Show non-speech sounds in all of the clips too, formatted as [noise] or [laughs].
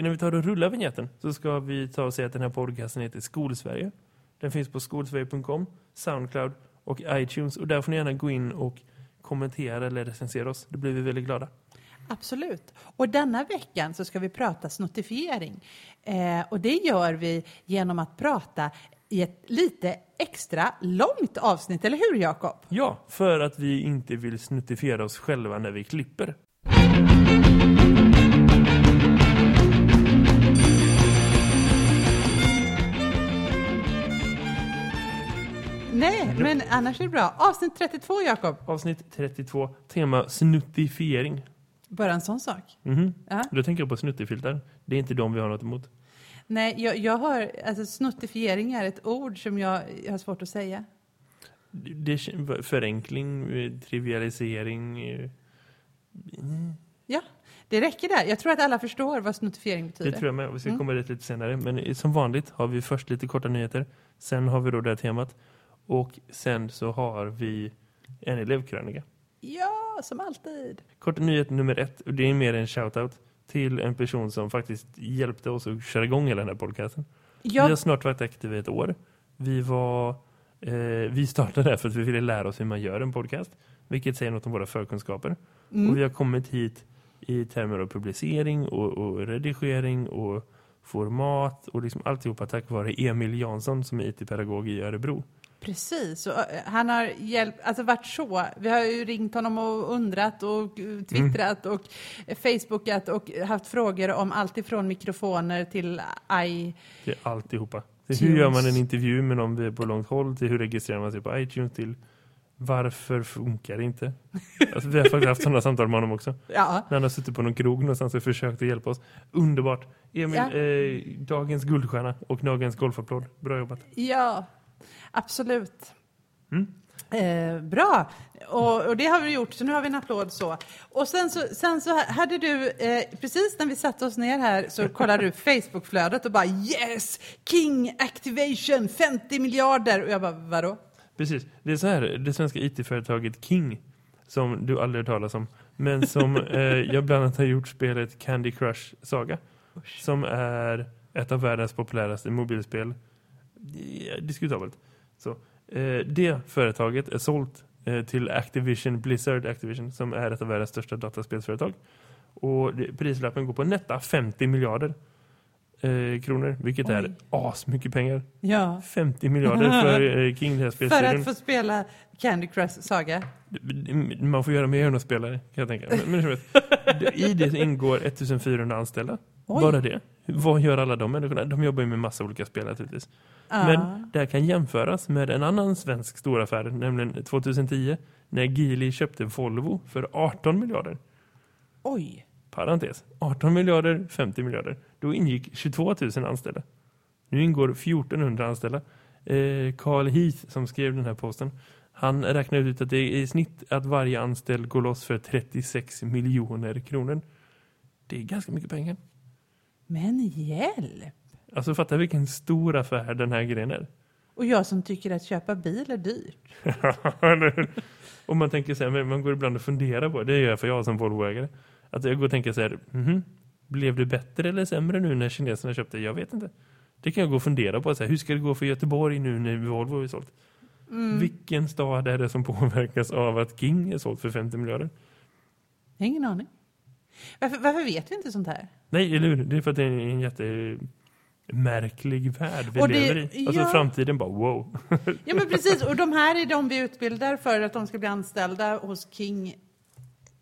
innan vi tar och rullar vignetten så ska vi ta och säga att den här podcasten heter Skolsverige. Den finns på skolsverige.com, Soundcloud och iTunes. Och där får ni gärna gå in och kommentera eller recensera oss. Det blir vi väldigt glada. Absolut. Och denna veckan så ska vi prata snotifiering. Eh, och det gör vi genom att prata i ett lite extra långt avsnitt, eller hur Jakob? Ja, för att vi inte vill snuttifiera oss själva när vi klipper. Nej, men annars är det bra. Avsnitt 32, Jakob. Avsnitt 32, tema snuttifiering. Bara en sån sak. Mhm. Ja. Då tänker jag på snuttifilter. Det är inte de vi har något emot. Nej, jag, jag har, alltså snotifiering är ett ord som jag, jag har svårt att säga. Det förenkling, trivialisering. eh, Ja, det räcker där. Jag tror att alla förstår vad snotifiering betyder. Det tror jag med. Vi ska Mm. komma dit lite senare. Men eh, som vanligt har vi först lite korta nyheter. Sen har vi då det här temat. Och sen så har vi en elevkrönika. Ja, som alltid. Korta nyhet nummer ett. Och det är mer en shoutout till en person som faktiskt hjälpte oss att köra igång hela den här podcasten. Vi har snart varit aktiva i ett år. Vi var eh, vi startade där för att vi ville lära oss hur man gör en podcast. Vilket säger något om våra förkunskaper. mm, Och vi har kommit hit i termer av publicering och, och redigering och format och liksom alltihopa tack vare Emil Jansson som är IT-pedagog i Örebro. Precis. Och, eh, han har hjälpt, alltså varit så. Vi har ju ringt honom och undrat och twittrat och eh, facebookat och haft frågor om allt ifrån mikrofoner till i... Är alltihopa. Så hur gör man en intervju med någon vi är på långt håll till hur registrerar man sig på iTunes till varför funkar det inte? [laughs] Alltså, vi har faktiskt haft sådana samtal med honom också. Ja, När han har suttit på någon krog någonstans och försökt att hjälpa oss. Underbart. Emil, Ja. eh, dagens guldstjärna och dagens golfapplåd. Bra jobbat. ja absolut. Mm. Eh, bra, och, och det har vi gjort, så nu har vi en applåd så. Och sen så, sen så hade du, eh, precis när vi satte oss ner här så kollade du [laughs] Facebookflödet och bara yes, King Activation, 50 miljarder. Och jag bara, vadå? Precis. Det är så här, det svenska IT-företaget King som du aldrig har talat om, men som [laughs] eh, jag bland annat har gjort spelet Candy Crush Saga som är ett av världens populäraste mobilspel. Diskutabelt. Så, eh, det företaget är sålt eh, till Activision, Blizzard Activision som är ett av världens största dataspelsföretag. Och det, prislappen går på netta 50 miljarder eh, kronor, vilket Oj. är as mycket pengar. Ja, 50 miljarder för [laughs] eh, King, det här för att få spela Candy Crush Saga. Man får göra mer än att spela det, kan jag tänka. Men, men, I det ingår 1400 anställda. Oj. Bara det. Vad gör alla de människorna? De jobbar ju med massa olika spel naturligtvis. Ja. Men det här kan jämföras med en annan svensk storaffär, nämligen 2010 när Geely köpte Volvo för 18 miljarder. Oj, Parentes. 18 miljarder, 50 miljarder. Då ingick 22 000 anställda. Nu ingår 1400 anställda. Eh, Carl Heath som skrev den här posten, han räknade ut att det är i snitt att varje anställd går loss för 36 miljoner kronor. Det är ganska mycket pengar. men hjälp! Alltså fatta vilken stor affär den här grejen är. Och jag som tycker att köpa bil är dyrt. [laughs] Om man tänker så här, man går ibland och funderar på det, gör jag för jag som Volvoägare. Att jag går och tänker så här, mhm, blev det bättre eller sämre nu när kineserna köpte? Jag vet inte. Det kan jag gå och fundera på. Så här, hur ska det gå för Göteborg nu när Volvo är sålt? Mm. Vilken stad är det som påverkas av att King är sålt för 50 miljarder? Ingen aning. Varför, varför vet vi inte sånt här? Nej, eller hur? Det är för att det är en jättemärklig värld vi det- lever i. Alltså ja. framtiden bara, wow. [laughs] Ja men precis, och de här är de vi utbildar för att de ska bli anställda hos King,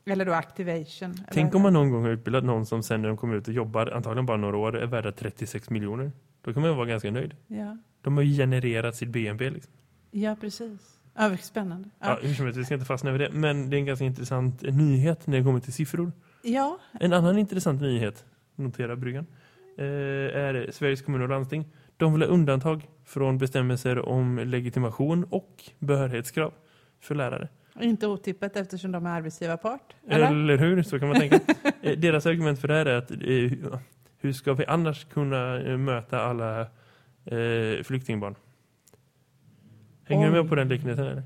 eller då Activation. eller Tänk om man någon gång har utbildat någon som sen när de kommer ut och jobbar, antagligen bara några år, är värda 36 miljoner. Då kan man ju vara ganska nöjd. Ja, De har ju genererat sitt BNP. Liksom. ja precis. Ja, spännande. Ja. Ja. hur som helst, vi ska inte fastna över det. Men det är en ganska intressant nyhet när det kommer till siffror. ja, En annan intressant nyhet, notera bryggan, är Sveriges kommun och landsting. De vill ha undantag från bestämmelser om legitimation och behörighetskrav för lärare. inte otippat eftersom de är arbetsgivarpart. Eller? Eller hur? Så kan man tänka. [laughs] Eh, Deras argument för det här är att eh, hur ska vi annars kunna eh, möta alla eh, flyktingbarn? Hänger du Oj. med på den liknelsen? Eller?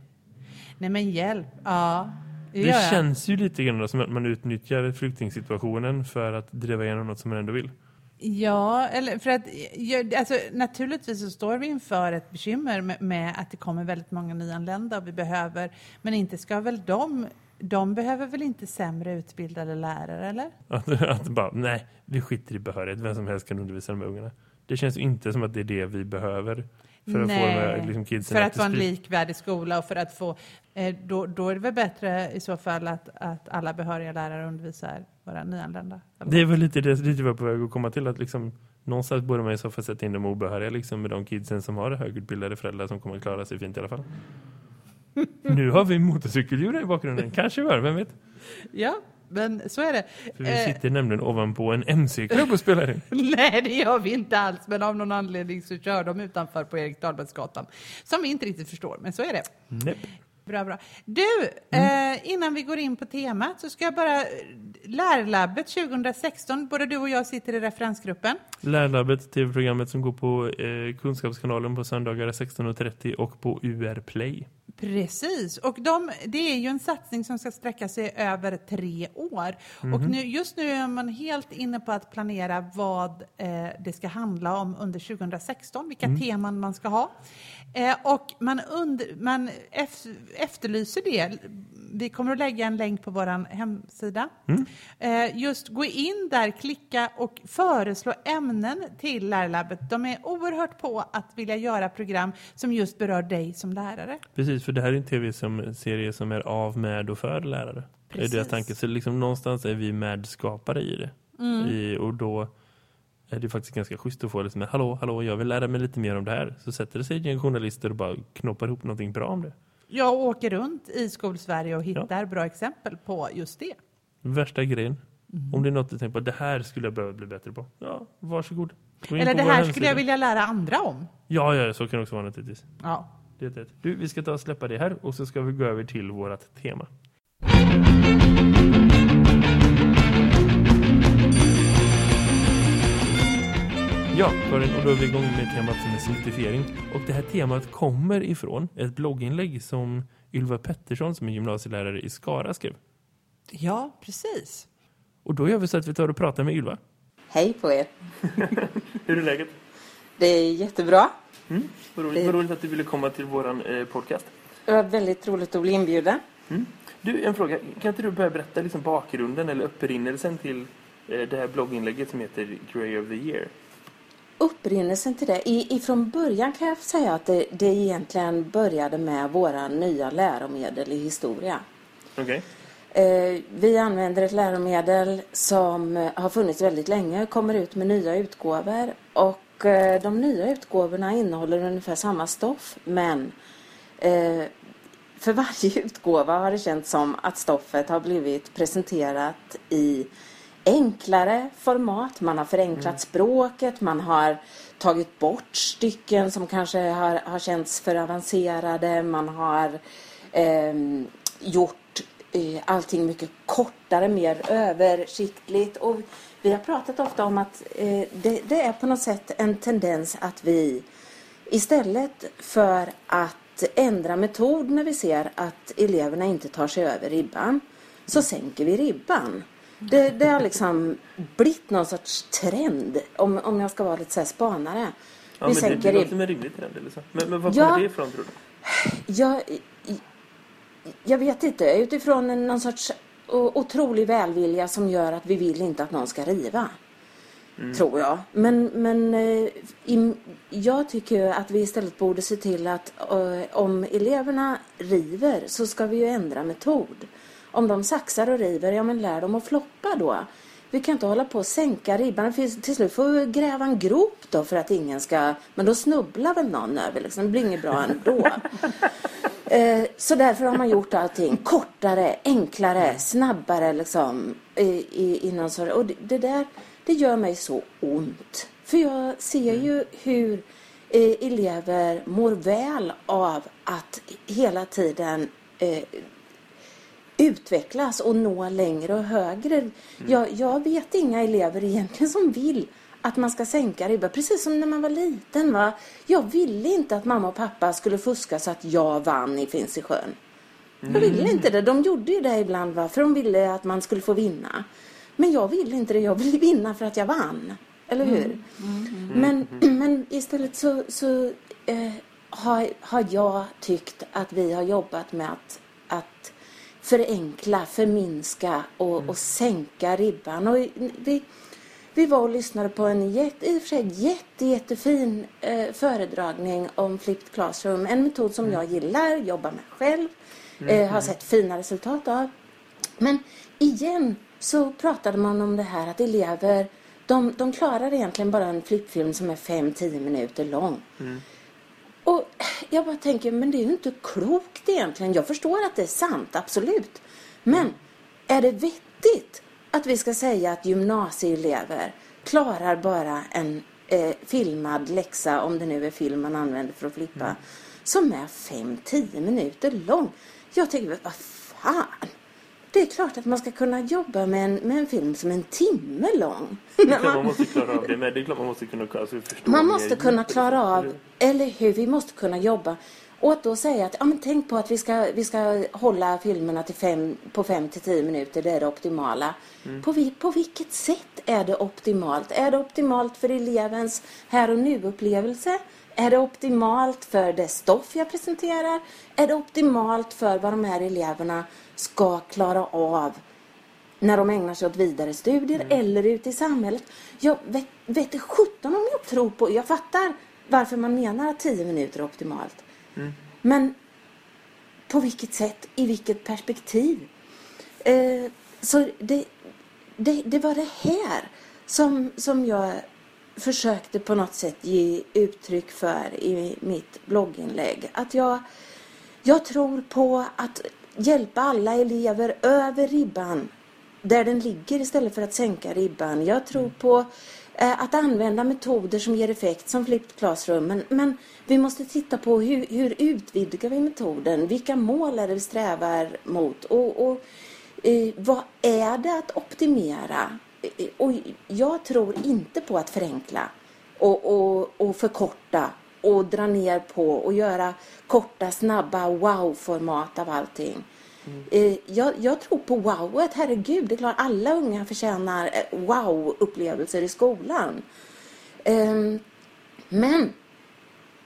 Nej men hjälp, ja. Det jag. känns ju lite grann som att man utnyttjar flyktingsituationen för att driva igenom något som man ändå vill. Ja, eller för att alltså, naturligtvis så står vi inför ett bekymmer med, med, att det kommer väldigt många nyanlända och vi behöver, men inte ska väl de, de behöver väl inte sämre utbildade lärare, eller? [laughs] Att, att bara, nej, vi skiter i behörighet, vem som helst kan undervisa de ungarna. Det känns inte som att det är det vi behöver för att Nej, få liksom, för att få en likvärdig skola och för att få, eh, då, då är det väl bättre i så fall att, att alla behöriga lärare undervisar våra nyanlända. eller? Det är väl lite det dit vi var på väg att komma till att liksom någonstans borde man i så fall sätta in de obehöriga liksom med de kidsen som har högutbildade föräldrar som kommer att klara sig fint i alla fall. [laughs] nu har vi motorcykeldjur i bakgrunden. Kanske var, vem vet? Ja, men så är det. För vi Eh, sitter nämligen ovanpå en MC-klubb och spelar in. [laughs] Nej, det gör vi inte alls, men av någon anledning så kör de utanför på Erik Dahlbergsgatan. Som vi inte riktigt förstår, men så är det. Nej. Bra, bra. Du, eh, innan vi går in på temat så ska jag bara... Lärlabbet 2016, både du och jag sitter i referensgruppen. Lärlabbet, tv-programmet som går på eh, Kunskapskanalen på söndagar 16.30 och på UR Play. Precis, och de, det är ju en satsning som ska sträcka sig över tre år. Och nu, just nu är man helt inne på att planera vad eh, det ska handla om under 2016, vilka teman man ska ha. Eh, och man, under, man ef, efterlyser det. Vi kommer att lägga en länk på vår hemsida. Eh, just gå in där, klicka och föreslå ämnen till lärlabbet. De är oerhört på att vilja göra program som just berör dig som lärare. Precis, för det här är en tv-serie som är av, med och för lärare. Det är Precis. deras tanke. Så liksom någonstans är vi medskapare i det. Mm. I, och då är det faktiskt ganska schysst att få liksom, hallå, hallå, jag vill lära mig lite mer om det här. Så sätter det sig gäng journalister och bara knoppar ihop någonting bra om det. Jag åker runt i Skolsverige och hittar bra exempel på just det. Värsta grejen. Mm. Om det är något du tänker på, det här skulle jag behöva bli bättre på. Ja, varsågod. Eller det här hemsida. skulle jag vilja lära andra om. Ja, ja, så kan det också vara naturligtvis. Ja. Det det. Du, vi ska ta och släppa det här och så ska vi gå över till vårt tema. Ja, Karin, och då är vi igång med temat som är certifiering. Och det här temat kommer ifrån ett blogginlägg som Ylva Pettersson som är gymnasielärare i Skara skrev. ja, precis. Och då gör vi så att vi tar och pratar med Ylva. Hej på er. [laughs] Hur är läget? Det är jättebra. Mm, vad, roligt, vad roligt att du ville komma till våran eh, podcast. Det var väldigt roligt att bli inbjuden. Du, en fråga. Kan inte du börja berätta liksom bakgrunden eller upprinnelsen till eh, det här blogginlägget som heter Grey of the Year? Upprinnelsen till det. I, ifrån början kan jag säga att det, det egentligen började med våra nya läromedel i historia. Okej. Eh, vi använder ett läromedel som eh, har funnits väldigt länge, kommer ut med nya utgåvor och de nya utgåvorna innehåller ungefär samma stoff men eh, för varje [laughs] utgåva har det känts som att stoffet har blivit presenterat i enklare format. Man har förenklat språket, man har tagit bort stycken som kanske har, har känts för avancerade, man har ehm, gjort eh, allting mycket kortare, mer översiktligt. Och vi har pratat ofta om att eh, det, det är på något sätt en tendens att vi istället för att ändra metod när vi ser att eleverna inte tar sig över ribban så sänker vi ribban. Det, det har liksom blivit någon sorts trend om, om jag ska vara lite så här spanare. Ja, vi men det, sänker det låter ribban. med rimligt trend eller så. Men, men vad Ja. kommer det ifrån tror du? Jag, jag vet inte. Utifrån en, någon sorts otrolig välvilja som gör att vi vill inte att någon ska riva. Tror jag. Men, men eh, i, jag tycker att vi istället borde se till att eh, om eleverna river så ska vi ju ändra metod. Om de saxar och river, ja men lär dem att floppa då. Vi kan inte hålla på att sänka ribban. Till slut får vi gräva en grop då för att ingen ska... Men då snubblar väl någon över liksom. Det blir inget bra ändå. [laughs] Eh, Så därför har man gjort allting kortare, enklare, snabbare liksom. I, i, i någon sorts, och det, det där, det gör mig så ont. För jag ser ju hur eh, elever mår väl av att hela tiden eh, utvecklas och nå längre och högre. Jag, jag vet inga elever egentligen som vill att man ska sänka ribban. Precis som när man var liten. Va? Jag ville inte att mamma och pappa skulle fuska så att jag vann i Finns i sjön. Jag ville inte det. De gjorde ju det ibland va? för de ville att man skulle få vinna. Men jag ville inte det. Jag ville vinna för att jag vann. Eller hur? Men, men istället så, så eh, har, har jag tyckt att vi har jobbat med att, att förenkla, förminska och, och sänka ribban. Och vi, vi var och lyssnade på en jätte, i och för sig jätte, jättefin eh, föredragning om Flipped Classroom. En metod som jag gillar, jobbar med själv, eh, har sett fina resultat av. Men igen så pratade man om det här att elever de, de klarar egentligen bara en flippfilm som är 5-10 minuter lång. Och jag bara tänker, men det är ju inte klokt egentligen. Jag förstår att det är sant, absolut. Men är det vettigt att vi ska säga att gymnasieelever klarar bara en eh, filmad läxa, om det nu är film man använder för att flippa, som är 5-10 minuter lång? Jag tänker, vad fan? Det är klart att man ska kunna jobba med en, med en film som är en timme lång. Det är klart man måste klara av det, men det är klart man måste kunna alltså, förstå Man måste kunna klara av, eller- hur, vi måste kunna jobba. Och att då säga att, ja men tänk på att vi ska, vi ska hålla filmerna till fem, på 5 till 10 minuter, det är det optimala. På, vi, på vilket sätt är det optimalt? Är det optimalt för elevens här och nu-upplevelse? Är det optimalt för det stoff jag presenterar? Är det optimalt för vad de här eleverna ska klara av när de ägnar sig åt vidare studier eller ute i samhället. Jag vet, vet sjutton om jag tror på, jag fattar varför man menar att 10 minuter är optimalt. Men på vilket sätt, i vilket perspektiv? Eh, så det, det, det var det här som, som jag försökte på något sätt ge uttryck för i mitt blogginlägg. Att jag, jag tror på att hjälpa alla elever över ribban där den ligger istället för att sänka ribban. Jag tror på eh, att använda metoder som ger effekt som flipped classroom. Men, men vi måste titta på hur, hur utvidgar vi metoden? Vilka mål är det vi strävar mot? Och, och eh, vad är det att optimera? Och jag tror inte på att förenkla och, och, och förkorta och dra ner på och göra korta, snabba wow-format av allting. Eh, jag, jag tror på wowet, herregud, det är klart alla unga förtjänar eh, wow-upplevelser i skolan. Ehm, men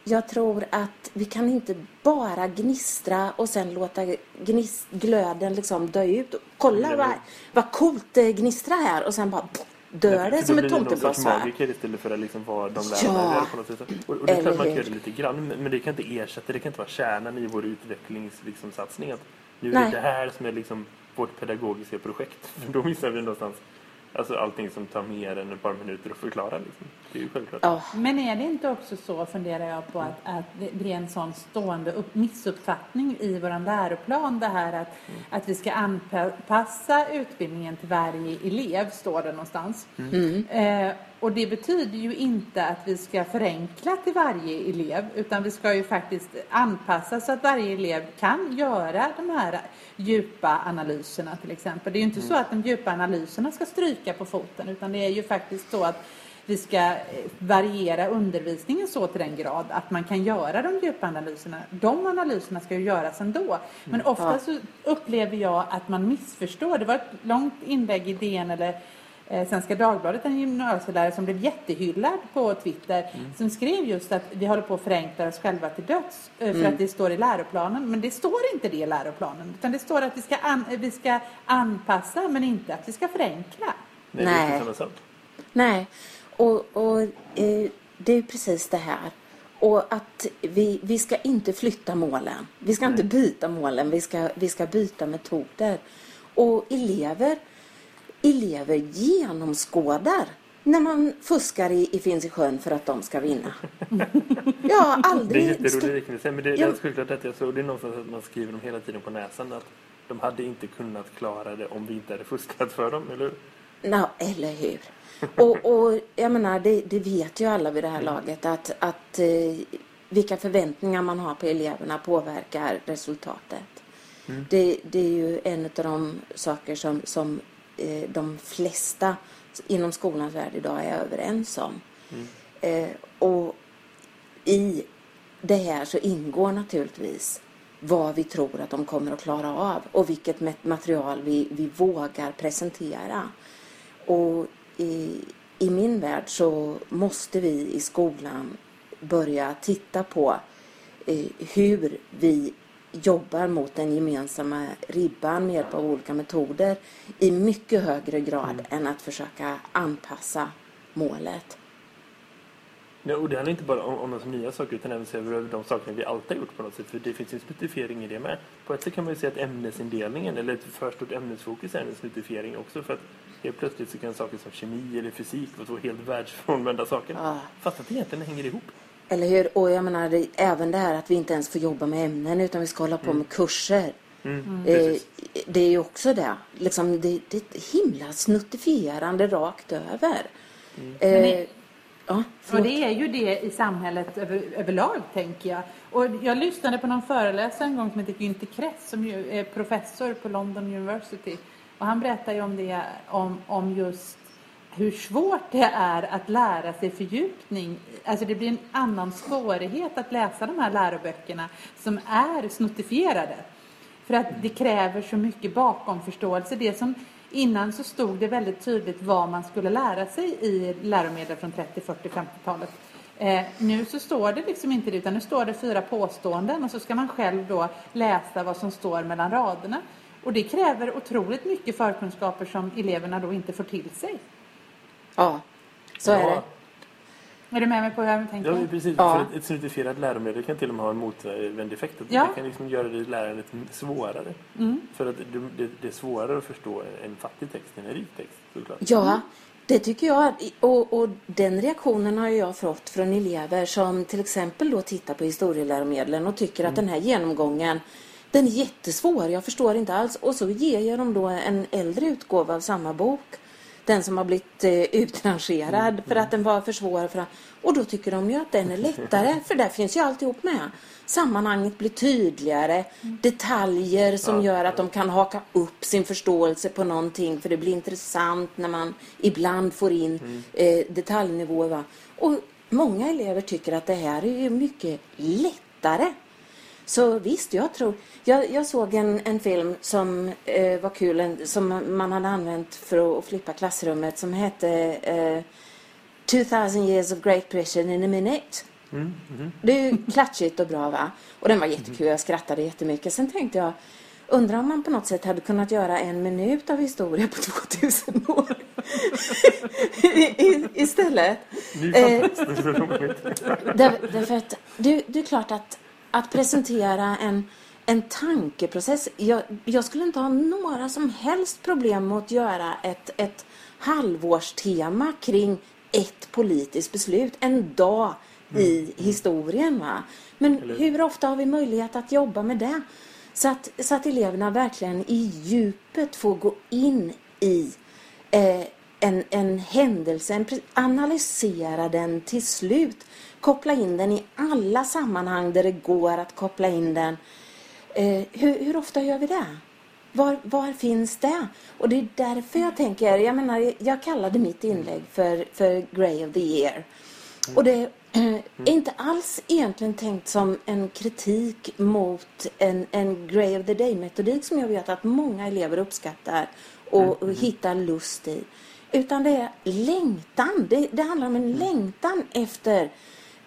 jag tror att vi kan inte bara gnistra och sen låta gnist, glöden liksom dö ut. Kolla Mm. vad, vad coolt det gnistrar här och sen bara dör det som ett blir det tomtebloss. magiker istället för att liksom vara de lärarna ja. på något sätt. Och, och det är klart man kan hur? göra det lite grann, men det kan inte ersätta, det kan inte vara kärnan i vår utvecklingssatsning. Liksom, satsning. nu är Nej. det det här som är liksom vårt pedagogiska projekt. [laughs] För då missar vi någonstans alltså allting som tar mer än ett par minuter att förklara. Liksom. Det är ju självklart. Ja, Men är det inte också så, funderar jag på, att, att det- är en sån stående upp, missuppfattning i vår läroplan det här att, att vi ska anpassa utbildningen till varje elev, står det någonstans. Eh, och det betyder ju inte att vi ska förenkla till varje elev, utan vi ska ju faktiskt anpassa så att varje elev kan göra de här djupa analyserna till exempel. Det är ju inte så att de djupa analyserna ska stryka på foten, utan det är ju faktiskt så att vi ska eh, variera undervisningen så till den grad att man kan göra de djupa analyserna. De analyserna ska ju göras ändå. Men ofta så upplever jag att man missförstår. Det var ett långt inlägg i DN eller eh, Svenska Dagbladet, en gymnasielärare som blev jättehyllad på Twitter, som skrev just att vi håller på att förenkla oss själva till döds eh, för att det står i läroplanen. Men det står inte det i läroplanen, utan det står att vi ska, an- vi ska anpassa, men inte att vi ska förenkla. Nej, det är Nej. Och, och eh, det är precis det här. Och att vi, vi ska inte flytta målen. Vi ska inte byta målen, vi ska, vi ska byta metoder. Och elever, elever genomskådar när man fuskar i, i Finns i sjön för att de ska vinna. [laughs] Jag har Det är aldrig... jätterolig liknelse. Men det, Ja. är självklart att jag såg det är någonstans att man skriver dem hela tiden på näsan att de hade inte kunnat klara det om vi inte hade fuskat för dem, eller hur? Ja, eller hur? Och, och jag menar, det, det vet ju alla vid det här laget att, att eh, vilka förväntningar man har på eleverna påverkar resultatet. Det, det är ju en av de saker som, som eh, de flesta inom skolans värld idag är överens om. Eh, och i det här så ingår naturligtvis vad vi tror att de kommer att klara av och vilket mat- material vi, vi vågar presentera. Och i, i min värld så måste vi i skolan börja titta på eh, hur vi jobbar mot den gemensamma ribban med hjälp av olika metoder i mycket högre grad Mm. än att försöka anpassa målet. Nej, och det handlar inte bara om, om de nya saker utan även över de sakerna vi alltid har gjort på något sätt. För det finns en snuttifiering i det med. På ett sätt kan man ju säga att ämnesindelningen eller ett för stort ämnesfokus är en snuttifiering också. För att helt plötsligt så kan saker som kemi eller fysik vara två helt världsfrånvända saker. Ja. Fast att det egentligen hänger ihop. Eller hur? Och jag menar det, även det här att vi inte ens får jobba med ämnen utan vi ska hålla på med kurser. Mm. Eh, Precis. det är ju också det. Liksom, det, det är ett himla snuttifierande rakt över. Eh, det- ja, Och det är ju det i samhället över, överlag, tänker jag. Och jag lyssnade på någon föreläsare en gång som heter Günther Kress som ju är professor på London University. Och han berättar ju om det, om, om just hur svårt det är att lära sig fördjupning. Alltså det blir en annan svårighet att läsa de här läroböckerna som är snuttifierade. För att det kräver så mycket bakomförståelse. Det som innan så stod det väldigt tydligt vad man skulle lära sig i läromedel från 30, 40, 50-talet. Eh, nu så står det liksom inte det utan nu står det fyra påståenden och så ska man själv då läsa vad som står mellan raderna. Och det kräver otroligt mycket förkunskaper som eleverna då inte får till sig. Ja, så är det. Är du med mig på hur jag tänker? Ja, precis. Ja. För ett, ett snuttifierat läromedel kan till och med ha en motvänd effekt. Att Ja. Det kan liksom göra det lärandet svårare. Mm. För att det, det, är svårare att förstå en fattig text än en rik text. Såklart. Ja, det tycker jag. Och, och den reaktionen har jag fått från elever som till exempel då tittar på historieläromedlen och tycker att den här genomgången den är jättesvår, jag förstår inte alls. Och så ger jag dem då en äldre utgåva av samma bok. Den som har blivit eh, utrangerad för att den var för svår. För att, och då tycker de ju att den är lättare för där finns ju alltihop med. Sammanhanget blir tydligare. Detaljer som gör att de kan haka upp sin förståelse på någonting för det blir intressant när man ibland får in eh, detaljnivåer. Va? Och många elever tycker att det här är ju mycket lättare. Så visst, jag tror... Jag, jag såg en, en film som eh, var kul, en, som man hade använt för att flippa klassrummet som hette eh, 2000 years of great precision in a minute. Mm, mhm. Det är ju klatschigt och bra va? Och den var jättekul, jag skrattade jättemycket. Sen tänkte jag, undrar om man på något sätt hade kunnat göra en minut av historia på [laughs] 2000 år. I, i, istället. Det är Eh, fantastiskt roligt. Där, därför att det, det är klart att, att presentera en, en tankeprocess. Jag, jag skulle inte ha några som helst problem med att göra ett, ett halvårstema kring ett politiskt beslut. En dag i historien. Va? Men Eller- hur ofta har vi möjlighet att jobba med det? Så att, så att eleverna verkligen i djupet får gå in i eh, en, en händelse, en, analysera den till slut. Koppla in den i alla sammanhang där det går att koppla in den. Eh, hur, hur ofta gör vi det? Var, var finns det? Och det är därför jag tänker, jag menar, jag kallade mitt inlägg för, för Grey of the Year. Och det är inte alls egentligen tänkt som en kritik mot en, en Grey of the Day-metodik som jag vet att många elever uppskattar och, och hittar lust i. Utan det är längtan. Det, det handlar om en längtan efter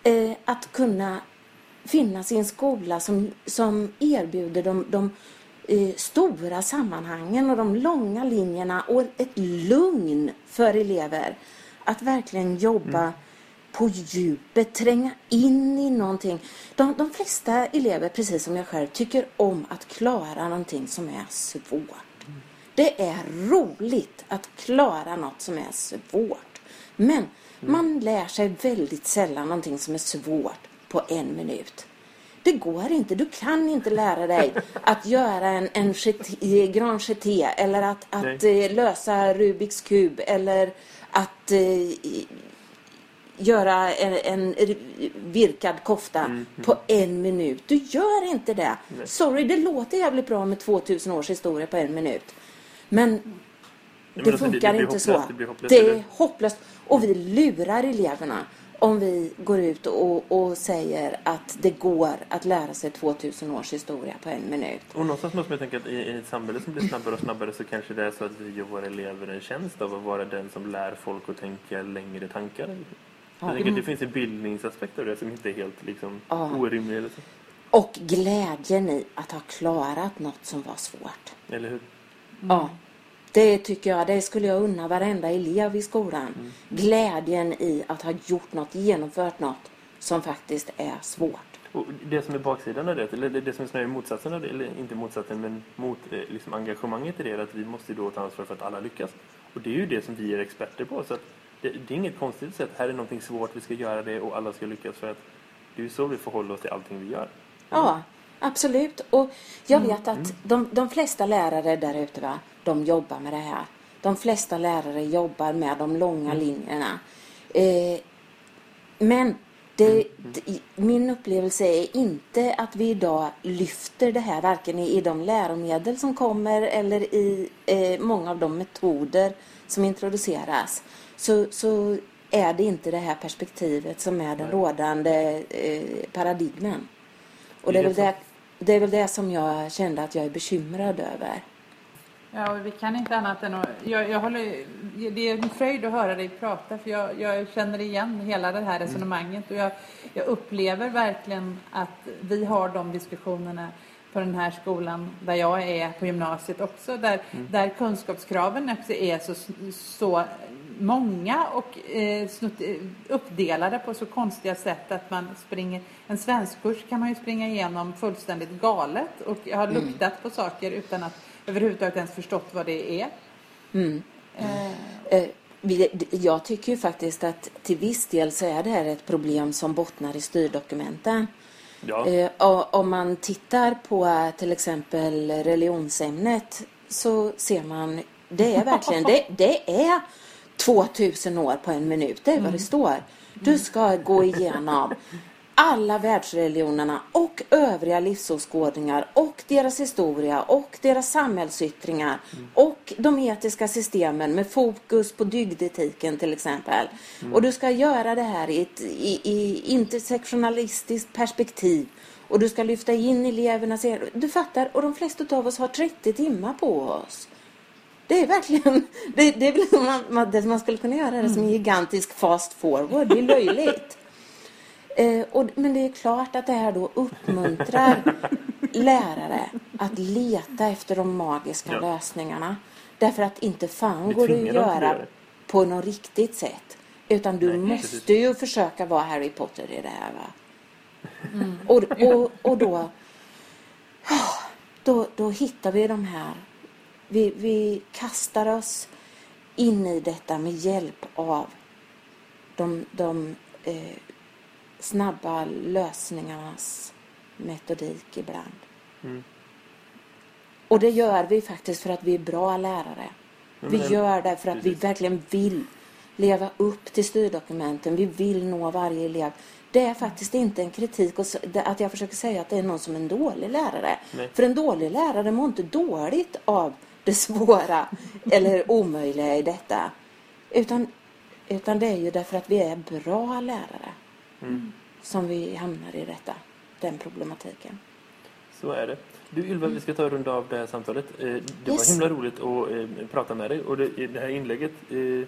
eh, att kunna finnas i en skola som, som erbjuder de, de eh, stora sammanhangen och de långa linjerna och ett lugn för elever. Att verkligen jobba på djupet, tränga in i någonting. De, de flesta elever, precis som jag själv, tycker om att klara någonting som är svårt. Det är roligt att klara något som är svårt. Men man lär sig väldigt sällan någonting som är svårt på en minut. Det går inte. Du kan inte lära dig [laughs] att göra en, en jeté, grand jeté eller att, att eh, lösa Rubiks kub eller att eh, göra en, en virkad kofta på en minut. Du gör inte det. Sorry, det låter jävligt bra med 2000 års historia på en minut. Men det alltså, det- funkar det blir inte så. hopplöst, det blir hopplöst, det är hopplöst. Och vi lurar eleverna om vi går ut och, och säger att det går att lära sig 2000 års historia på en minut. Och någonstans måste man tänka att i, i ett samhälle som blir snabbare och snabbare så kanske det är så att vi gör våra elever en tjänst av att vara den som lär folk att tänka längre tankar. Jag tänker att det finns en bildningsaspekt av det som inte är helt liksom, Ja. orimlig. Eller, så. Och glädjen i att ha klarat något som var svårt. eller hur? Ja, det tycker jag, det skulle jag unna varenda elev i skolan. Glädjen i att ha gjort något, genomfört något som faktiskt är svårt. Och det som är baksidan av det, eller det, som är snarare motsatsen av det, eller inte motsatsen men mot eh, liksom engagemanget i det är att vi måste då ta ansvar för att alla lyckas. Och det är ju det som vi är experter på. Så det, det är inget konstigt sätt. Här är någonting svårt, vi ska göra det och alla ska lyckas för att det är ju så vi förhåller oss till allting vi gör. Ja, absolut. Och jag vet att de, de flesta lärare där ute, va, de jobbar med det här. De flesta lärare jobbar med de långa linjerna. Eh, men det, det, min upplevelse är inte att vi idag lyfter det här varken i, i de läromedel som kommer eller i eh, många av de metoder som introduceras. Så, så är det inte det här perspektivet som är den rådande eh, paradigmen. Och det är, väl det, det är väl det som jag kände att jag är bekymrad över. Ja, och vi kan inte annat än att... Jag, jag håller, det är en fröjd att höra dig prata för jag, jag känner igen hela det här resonemanget. Och jag, jag upplever verkligen att vi har de diskussionerna på den här skolan där jag är på gymnasiet också där, där kunskapskraven också är så, så många och eh, eh, uppdelade på så konstiga sätt att man springer en svenskkurs kan man ju springa igenom fullständigt galet och jag har luktat på saker utan att överhuvudtaget ens förstått vad det är. Eh, Eh, vi- Jag tycker ju faktiskt att till viss del så är det här ett problem som bottnar i styrdokumenten. Ja, Eh, Om man tittar på eh, till exempel religionsämnet så ser man, det är verkligen, det, det är 2000 år på en minut, det är vad det står. Du ska gå igenom alla världsreligionerna och övriga livsåskådningar och deras historia och deras samhällsyttringar och de etiska systemen med fokus på dygdetiken till exempel. Och du ska göra det här i ett i, i intersektionalistiskt perspektiv och du ska lyfta in elevernas... er- Du fattar, och de flesta av oss har 30 timmar på oss. Det är verkligen, det, det är väl man, man, det man skulle kunna göra det som en gigantisk fast forward. Det är löjligt. [laughs] Eh, och, men det är klart att det här då uppmuntrar [laughs] lärare att leta efter de magiska Ja. lösningarna. Därför att inte fan Vi går det att göra det. på något riktigt sätt. Utan du Nej, måste precis. ju försöka vara Harry Potter i det här va. Och, och, [laughs] och då, [sighs] då, då hittar vi de här. Vi, vi kastar oss in i detta med hjälp av de, de eh, snabba lösningarnas metodik ibland. Mm. Och det gör vi faktiskt för att vi är bra lärare. Men Vi gör det för att vi precis. verkligen vill leva upp till styrdokumenten. Vi vill nå varje elev. Det är faktiskt inte en kritik och att jag försöker säga att det är någon som är en dålig lärare. Nej. För en dålig lärare mår inte dåligt av det svåra eller omöjliga i detta. Utan, utan det är ju därför att vi är bra lärare Mm. som vi hamnar i detta, den problematiken. Så är det. Du Ylva, vi ska ta och runda av det här samtalet. Eh, Det var Yes. himla roligt att eh, prata med dig. Och det, i det här inlägget, eh,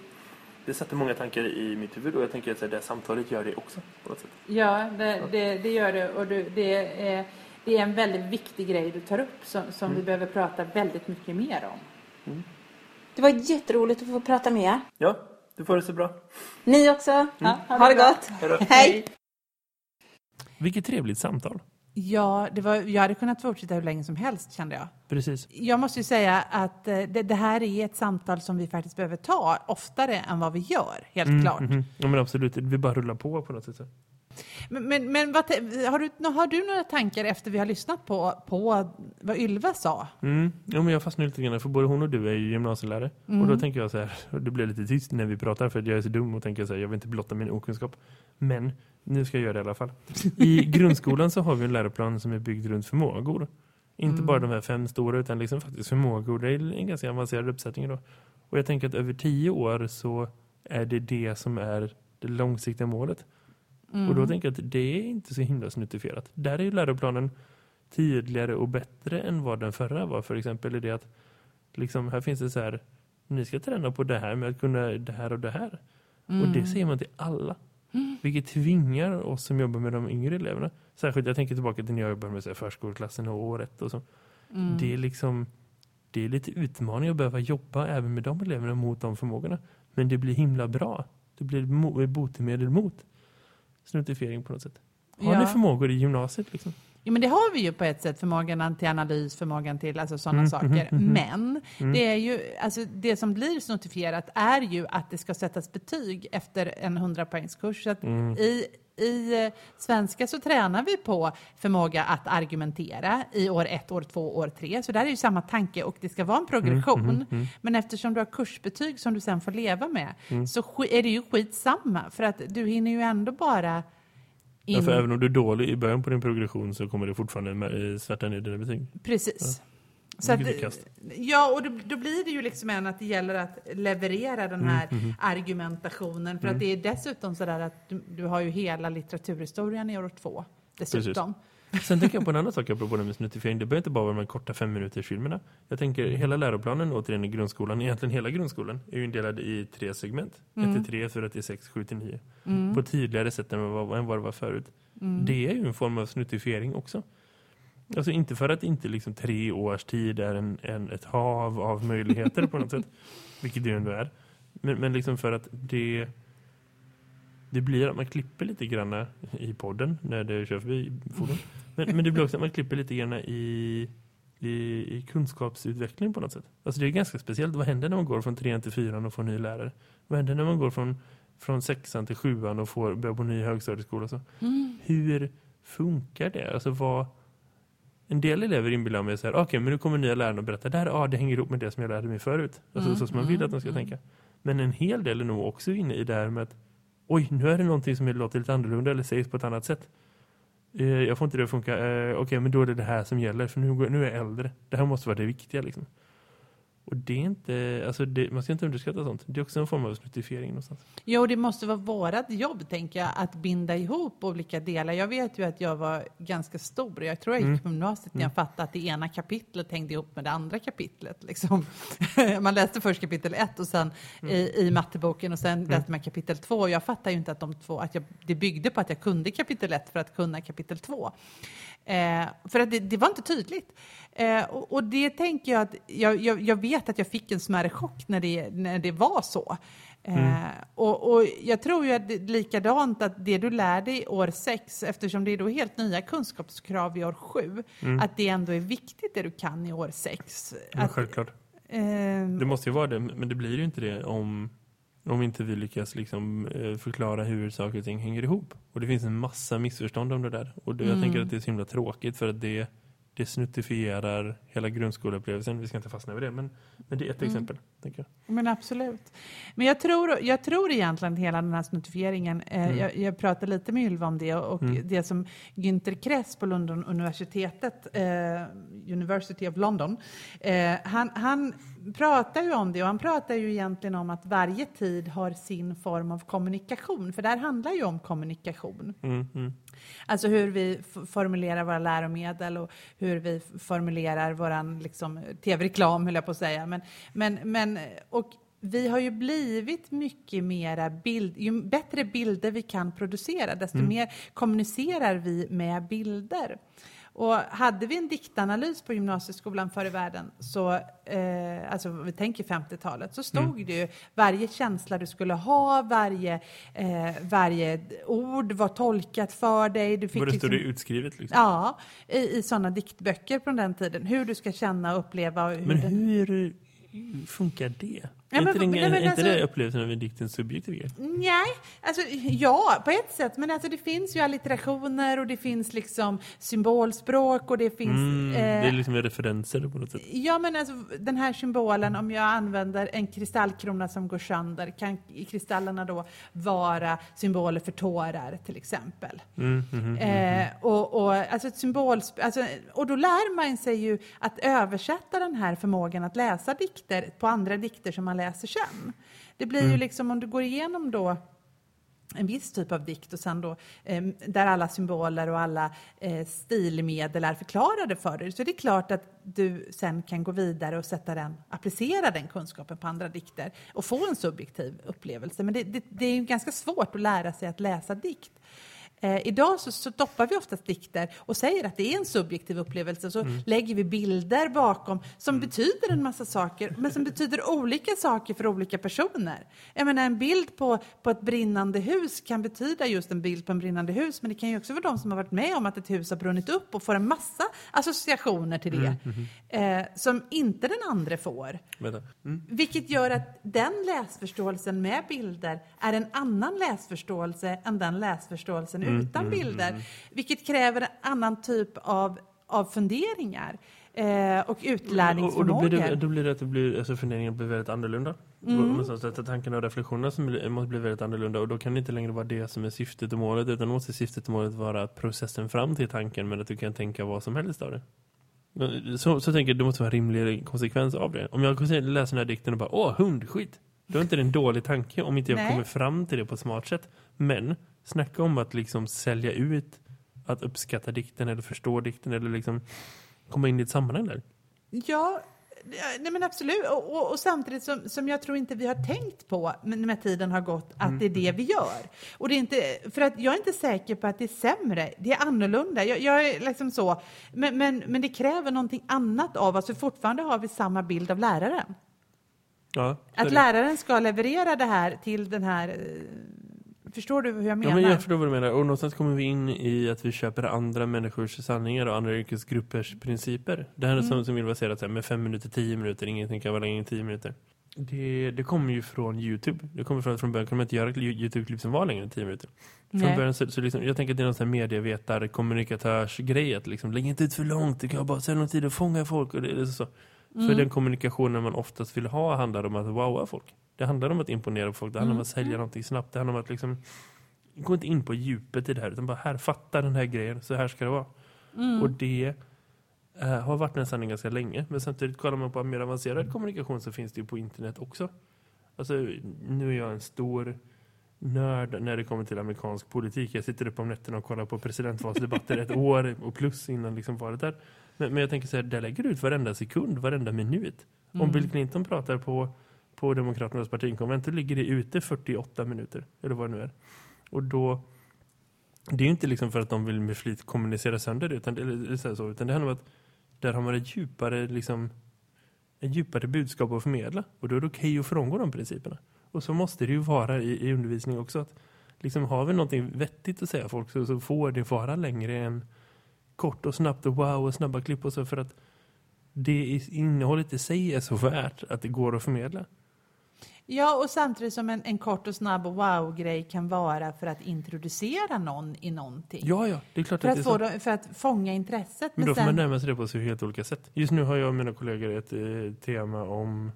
det satte många tankar i mitt huvud. Och jag tänker att det här samtalet gör det också. På något sätt. Ja, det, det, det gör det. Och du, det, är, det är en väldigt viktig grej du tar upp som, som vi behöver prata väldigt mycket mer om. Det var jätteroligt att få prata med er. Ja, du får det så bra. Ni också. Ja, ha, det gott. Hej. Vilket trevligt samtal. Ja, det var, jag hade kunnat fortsätta hur länge som helst kände jag. Precis. Jag måste ju säga att eh, det, det här är ett samtal som vi faktiskt behöver ta oftare än vad vi gör, helt klart. Mhm. Ja men absolut, vi bara rullar på på något sätt. Men, men, men vad, har, du, har du några tankar efter vi har lyssnat på, på vad Ylva sa? Mm. Ja, men jag fastnar lite grann för både hon och du är ju gymnasielärare. Och då tänker jag så här, det blir lite tyst när vi pratar för jag är så dum och tänker så här, jag vill inte blotta min okunskap. Men nu ska jag göra det i alla fall. I [laughs] grundskolan så har vi en läroplan som är byggd runt förmågor. Inte bara de här fem stora utan liksom faktiskt förmågor. Det är en ganska avancerad uppsättning då. Och jag tänker att över tio år så är det det som är det långsiktiga målet. Och då tänker jag att det är inte så himla snuttifierat. Där är ju läroplanen tydligare och bättre än vad den förra var. För exempel är det att liksom, här finns det så här, ni ska träna på det här med att kunna det här och det här. Och det säger man till alla. Vilket tvingar oss som jobbar med de yngre eleverna. Särskilt jag tänker tillbaka till när jag jobbade med så här, förskoleklassen och året och så. Det är liksom det är lite utmaning att behöva jobba även med de eleverna mot de förmågorna. Men det blir himla bra. Det blir botemedel mot snuttifiering på något sätt. Har Ja. ni förmågor i gymnasiet liksom? Jo, men det har vi ju på ett sätt, förmågan till analys, förmågan till alltså, sådana Mm, saker. mhm. Men det, är ju, alltså, det som blir snuttifierat är ju att det ska sättas betyg efter en 100-poängskurs. Så Mm. i, I eh, svenska så tränar vi på förmåga att argumentera i år ett, år två, år tre. Så där är ju samma tanke och det ska vara en progression. Mm, Men eftersom du har kursbetyg som du sen får leva med Mm. så är det ju skitsamma. För att du hinner ju ändå bara in... Ja, för även om du är dålig i början på din progression så kommer det fortfarande svärta ner dina betyg. Precis. Så att, ja, och då, då blir det ju liksom en att det gäller att leverera den här Mm, argumentationen. För att det är dessutom så där att du, du har ju hela litteraturhistorien i år två. Dessutom. Sen tänker jag på en annan sak apropå det med snuttifiering. Det behöver inte bara vara de korta fem minuters filmerna. Jag tänker hela läroplanen återigen i grundskolan, egentligen hela grundskolan, är ju indelad i tre segment. 1 till 3, 4 till 6, 7 till 9. På ett tydligare sätt än vad, än vad det var förut. Det är ju en form av snuttifiering också. Alltså inte för att inte liksom tre års tid är en, en, ett hav av möjligheter på något sätt. [laughs] Vilket det ju ändå är. Men, men liksom för att det det blir att man klipper lite grann i podden när det kör förbi fordon. Men, men det blir också att man klipper lite grann i, i, i kunskapsutveckling på något sätt. Alltså det är ganska speciellt. Vad händer när man går från trean till fyran och får ny lärare? Vad händer när man går från, från sexan till sjuan och får börja på ny högstadieskola? Så? Hur funkar det? Alltså vad... En del elever inbillar mig så här, okej men nu kommer nya lärare och berättar där, ja det hänger ihop med det som jag lärde mig förut. Alltså så som man vill att de ska tänka. Men en hel del är nog också inne i det här med att oj, nu är det någonting som låter lite annorlunda eller sägs på ett annat sätt. Eh, jag får inte det att funka. Eh, Okej, men då är det det här som gäller. För nu, nu är jag äldre. Det här måste vara det viktiga liksom. Och det är inte, alltså det, man ska inte underskatta sånt. Det är också en form av snuttifiering någonstans. Jo, det måste vara vårat jobb, tänker jag, att binda ihop olika delar. Jag vet ju att jag var ganska stor. Jag tror jag gick på gymnasiet när jag fattade att det ena kapitlet hängde ihop med det andra kapitlet. Liksom. [laughs] man läste först kapitel ett och sen i, i matteboken och sen läste man kapitel två. Och jag fattade ju inte att de två, att jag, det byggde på att jag kunde kapitel ett för att kunna kapitel två. Eh, för att det, det var inte tydligt. Eh, och, och det tänker jag att jag, jag, jag vet att jag fick en smärre chock när det, när det var så. Eh, och, och jag tror ju att det likadant att det du lär dig i år sex, eftersom det är då helt nya kunskapskrav i år sju, att det ändå är viktigt det du kan i år sex. Men Att, självklart. eh, Det måste ju vara det, men det blir ju inte det om, om inte vi lyckas liksom, eh, förklara hur saker och ting hänger ihop. Och det finns en massa missförstånd om det där. Och det, jag tänker att det är så himla tråkigt för att det, det snuttifierar hela grundskoleupplevelsen. Vi ska inte fastna över det, men, men det är ett exempel. Tänker jag. Men absolut. Men jag tror, jag tror egentligen hela den här snuttifieringen, eh, jag, jag pratade lite med Ylva om det och det som Günther Kress på London universitetet, eh, University of London, eh, han, han pratar ju om det och han pratar ju egentligen om att varje tid har sin form av kommunikation, för det här handlar ju om kommunikation. Mm, mm. Alltså hur vi formulerar våra läromedel och hur vi formulerar våran liksom, tv-reklam, höll jag på att säga. Men, men, men, och vi har ju blivit mycket mera bild... Ju bättre bilder vi kan producera, desto mer kommunicerar vi med bilder. Och hade vi en diktanalys på gymnasieskolan förr i världen, så, eh, alltså vi tänker 50-talet, så stod det ju varje känsla du skulle ha, varje, eh, varje ord var tolkat för dig. Du fick Vad det står det liksom, utskrivet liksom. ja, i, i sådana diktböcker från den tiden. Hur du ska känna och uppleva. Och hur Men hur funkar det? Ja, men- inte, det, men alltså- det upplevelsen av en dikt en subjektiv grej? Nej, alltså ja, på ett sätt. Men alltså det finns ju allitterationer och det finns liksom symbolspråk och det finns... Mm, det eh, är liksom referenser på något sätt. Ja, men alltså den här symbolen, om jag använder en kristallkrona som går sönder, kan kristallerna då vara symboler för tårar till exempel. Mm, mhm. Eh, och, och, alltså ett alltså, och då lär man sig ju att översätta den här förmågan att läsa dikter på andra dikter som man läser sen. Det blir Mm. ju liksom om du går igenom då en viss typ av dikt och sen då eh, där alla symboler och alla eh, stilmedel är förklarade för dig. Så det är klart att du sen kan gå vidare och sätta den, applicera den kunskapen på andra dikter och få en subjektiv upplevelse. Men det, det, det är ju ganska svårt att lära sig att läsa dikt. Eh, idag så, så doppar vi oftast dikter och säger att det är en subjektiv upplevelse. Så mm. lägger vi bilder bakom som mm. betyder en massa saker, men som betyder olika saker för olika personer. Jag menar, en bild på, på ett brinnande hus kan betyda just en bild på en brinnande hus, men det kan ju också vara de som har varit med om att ett hus har brunnit upp och får en massa associationer till det, mm. eh, som inte den andra får. Mm. Vilket gör att den läsförståelsen med bilder är en annan läsförståelse än den läsförståelsen utan mm, bilder. Mm, vilket kräver en annan typ av, av funderingar eh, och utlärningsförmågor. Och, och då, blir det, då blir det att det blir, alltså funderingarna blir väldigt annorlunda. Mm. Att tankarna och reflektionerna som måste bli väldigt annorlunda och då kan det inte längre vara det som är syftet och målet utan måste syftet och målet vara processen fram till tanken men att du kan tänka vad som helst av det. Så, så tänker jag, det måste vara en rimlig konsekvens av det. Om jag läser den här dikten och bara, åh, hundskit. Då är inte det en dålig tanke om inte jag Nej. kommer fram till det på ett smart sätt. Men snacka om att liksom sälja ut att uppskatta dikten eller förstå dikten eller liksom komma in i ett sammanhang där. Ja, nej men absolut. Och, och, och, samtidigt som, som jag tror inte vi har tänkt på när tiden har gått att mm. det är det vi gör. Och det är inte, för att jag är inte säker på att det är sämre. Det är annorlunda. Jag, jag är liksom så. Men, men, men det kräver någonting annat av oss. För fortfarande har vi samma bild av läraren. Ja, att läraren ska leverera det här till den här eh, Förstår du hur jag menar? Ja, men jag förstår vad du menar. Och någonstans kommer vi in i att vi köper andra människors sanningar och andra yrkesgruppers principer. Det här är mm. som, som vill vara säga med fem minuter, tio minuter, ingenting kan vara längre än tio minuter. Det, det kommer ju från Youtube. Det kommer från, från början kunde man inte göra Youtube-klipp som var längre än tio minuter. Från Nej. början så, så liksom, jag tänker att det är någon sån här medievetar kommunikatörsgrej att liksom, lägg inte ut för långt, det kan bara så lång tid att fånga folk och det, det så. Mm. Den kommunikationen man oftast vill ha handlar om att wowa folk. Det handlar om att imponera på folk. Det handlar mm. om att sälja någonting snabbt. Det handlar om att liksom gå inte in på djupet i det här utan bara här, fatta den här grejen. Så här ska det vara. Mm. Och det äh, har varit en sanning ganska länge. Men samtidigt kollar man på mer avancerad kommunikation så finns det ju på internet också. Alltså nu är jag en stor nörd när det kommer till amerikansk politik. Jag sitter upp om nätterna och kollar på presidentvalsdebatter ett [laughs] år och plus innan liksom varit där. Men, men jag tänker så här, där lägger du ut varenda sekund, varenda minut. Mm. Om Bill Clinton pratar på på Demokraternas partikonvent ligger det ute 48 minuter, eller vad det nu är. Och då, det är ju inte liksom för att de vill med flit kommunicera sönder det, utan, eller, så, utan det handlar om att där har man ett djupare, liksom, ett djupare budskap att förmedla. Och då är det okej okay att frångå de principerna. Och så måste det ju vara i, i undervisning också. att liksom Har vi någonting vettigt att säga folk så, så får det vara längre än kort och snabbt och wow och snabba klipp och så för att det innehållet i sig är så värt att det går att förmedla. Ja, och samtidigt som en, en kort och snabb wow-grej kan vara för att introducera någon i någonting. Ja, ja, det är klart för att, att, få dem, för att fånga intresset. Men, men då får man närma sig det på så helt olika sätt. Just nu har jag och mina kollegor ett eh, tema om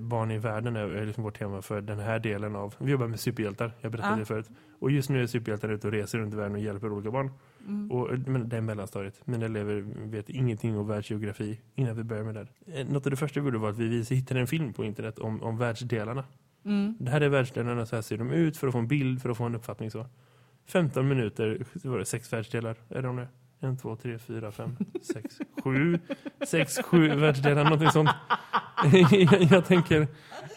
barn i världen är liksom vårt tema för den här delen av... Vi jobbar med superhjältar, jag berättade ja. det förut. Och just nu är superhjältar ute och reser runt i världen och hjälper olika barn. Mm. Och, men det är mellanstadiet. Mina elever vet ingenting om världsgeografi innan vi börjar med det. Eh, något av det första vi gjorde var att vi hittade en film på internet om, om världsdelarna. Mm. Det här är världsdelarna, så här ser de ut för att få en bild, för att få en uppfattning så. 15 minuter, så var det sex världsdelar, är de det? 1, 2, 3, 4, 5, 6, 7 6, 7 världsdelar, någonting sånt. jag, [laughs] jag tänker,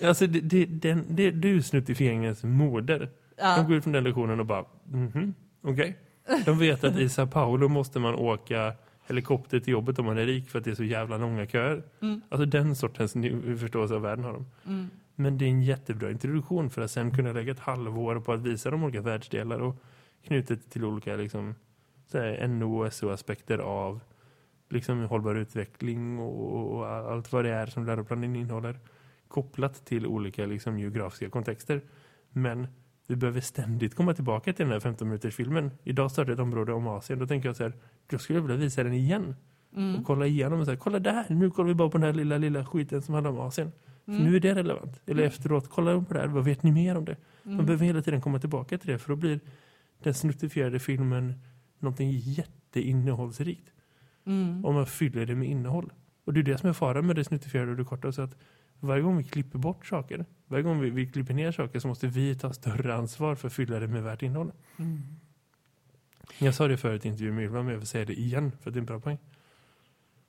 alltså det, det, den, det, det är snuttifieringens moder. Ja. De går ut från den lektionen och bara, mhm, mm okej. Okay. De vet att i Sao Paulo måste man åka helikopter till jobbet om man är rik för att det är så jävla långa köer. Mm. Alltså den sortens förståelse av världen har de. Mm. Men det är en jättebra introduktion för att sen kunna lägga ett halvår på att visa de olika världsdelar och knutet till olika liksom, NO och SO-aspekter av liksom hållbar utveckling och, och, allt vad det är som läroplanen innehåller kopplat till olika liksom, geografiska kontexter. Men vi behöver ständigt komma tillbaka till den här 15 minuters filmen. Idag startar ett område om Asien. Då tänker jag så här, då skulle jag vilja visa den igen. Mm. Och kolla igenom och säga, kolla där, nu kollar vi bara på den här lilla, lilla skiten som handlar om Asien. För mm. nu är det relevant. Eller mm. efteråt, kolla på det här, vad vet ni mer om det? Man mm. behöver hela tiden komma tillbaka till det, för då blir den snuttifierade filmen någonting jätteinnehållsrikt. Mm. Om man fyller det med innehåll. Och det är det som är faran med det snuttifierade och det korta. Så att Varje gång vi klipper bort saker, varje gång vi, vi klipper ner saker så måste vi ta större ansvar för att fylla det med värt innehåll. Jag sa det förut i intervjun med Ylva, men jag vill säga det igen för det är en bra poäng.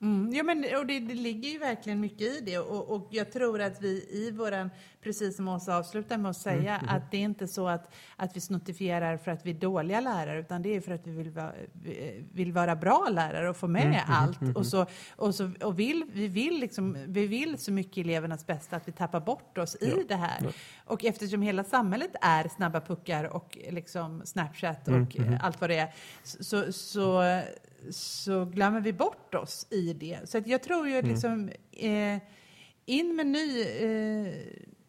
Mm, ja, men, och det, det ligger ju verkligen mycket i det. Och, och jag tror att vi i våran, precis som Åsa avslutar med att säga, att det är inte så att, att vi snuttifierar för att vi är dåliga lärare, utan det är för att vi vill, vi vill vara bra lärare och få med allt. Och, så, och, så, och vill, vi, vill liksom, vi vill så mycket elevernas bästa att vi tappar bort oss i Ja, det här. ja. Och eftersom hela samhället är snabba puckar och liksom Snapchat och allt vad det är, så, så, så glömmer vi bort oss i det. Så att jag tror ju liksom eh, in med ny, eh,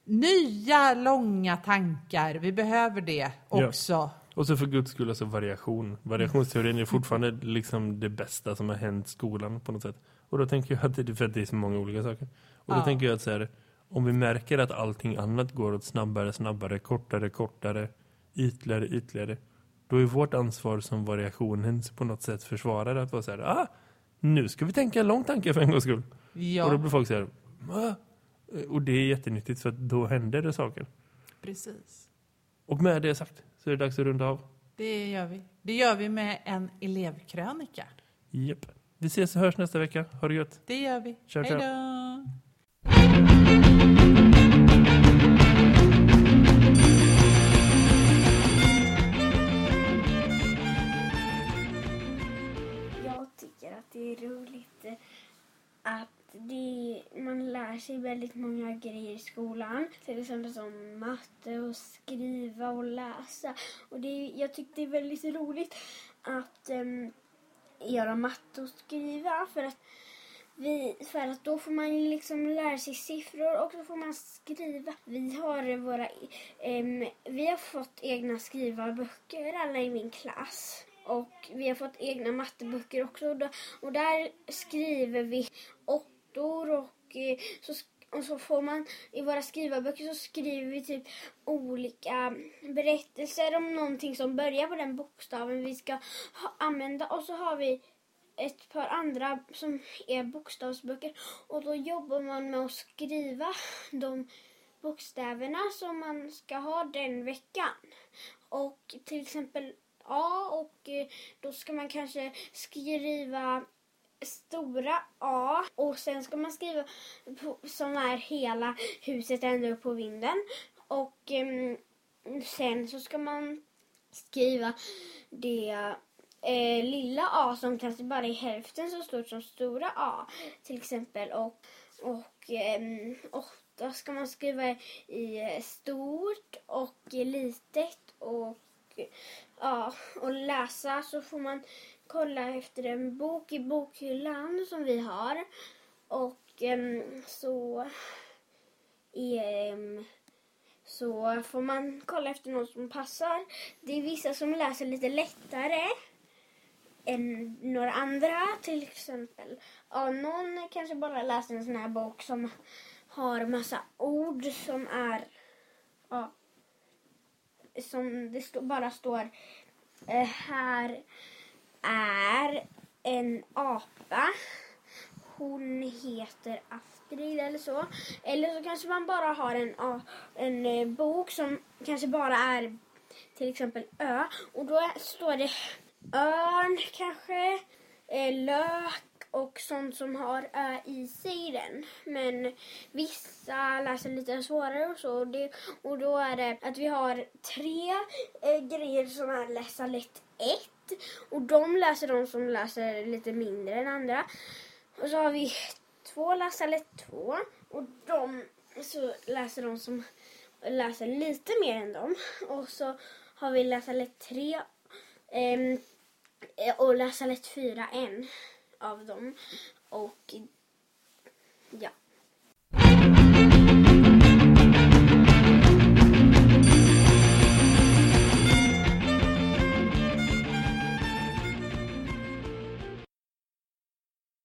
nya långa tankar. Vi behöver det Ja. också. Och så för guds skull alltså variation. Variationsteorin är fortfarande liksom det bästa som har hänt skolan på något sätt. Och då tänker jag att det för att det är så många olika saker. Och då Ja. tänker jag att så här, om vi märker att allting annat går åt snabbare, snabbare, kortare, kortare, ytligare, ytligare. Då är vårt ansvar som variationens på något sätt försvarare att vara så här, ah, nu ska vi tänka en lång tanke för en gångs skull. Och då Ja, blir folk så här, ah. Och det är jättenyttigt för då händer det saker. precis. Och med det sagt så är det dags att runda av. Det gör vi. Det gör vi med en elevkrönika. Japp. Vi ses och hörs nästa vecka. Ha det gött. Det gör vi. Hej då! Det är roligt att det, man lär sig väldigt många grejer i skolan. Till exempel som matte och skriva och läsa. Och det, jag tycker det är väldigt roligt att um, göra matte och skriva för att vi, för att då får man liksom lära sig siffror och så får man skriva. Vi har våra, um, vi har fått egna skrivarböcker alla i min klass. Och vi har fått egna matteböcker också. Och, då, och där skriver vi åttor och eh, så, och så får man i våra skrivarböcker så skriver vi typ olika berättelser om någonting som börjar på den bokstaven vi ska ha, använda. Och så har vi ett par andra som är bokstavsböcker och då jobbar man med att skriva de bokstäverna som man ska ha den veckan. Och till exempel A och eh, då ska man kanske skriva stora A och sen ska man skriva på, som är hela huset ända upp på vinden. Och ehm, sen så ska man skriva det eh, lilla A som kanske bara är hälften så stort som stora A till exempel. Och, och ehm, ofta ska man skriva i eh, stort och litet och ja, och läsa så får man kolla efter en bok i bokhyllan som vi har. Och um, så um, så får man kolla efter något som passar. Det är vissa som läser lite lättare än några andra. Till exempel, ja, någon kanske bara läser en sån här bok som har massa ord som är, ja, som det stå, bara står eh, här är en apa. Hon heter Astrid eller så. Eller så kanske man bara har en, en eh, bok som kanske bara är till exempel ö. Och då står det örn kanske, eh, lök och sånt som har ö i sig i den. Men vissa läser lite svårare och så. Och, det, och då är det att vi har tre eh, grejer som är läsa lätt 1. Och de läser de som läser lite mindre än andra. Och så har vi två läsa lätt 2. Och de så läser de som läser lite mer än dem. Och så har vi läsa lätt 3 eh, och läsa lätt 4 en av dem. Och ja.